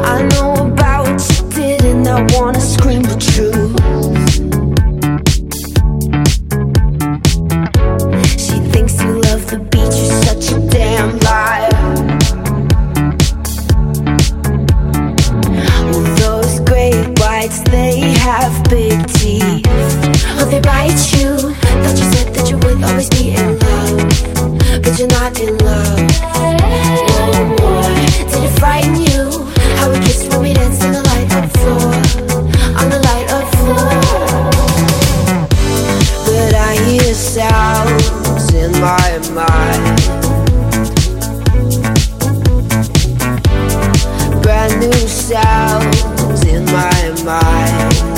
I know about you, didn't I wanna scream the truth? Sounds in my mind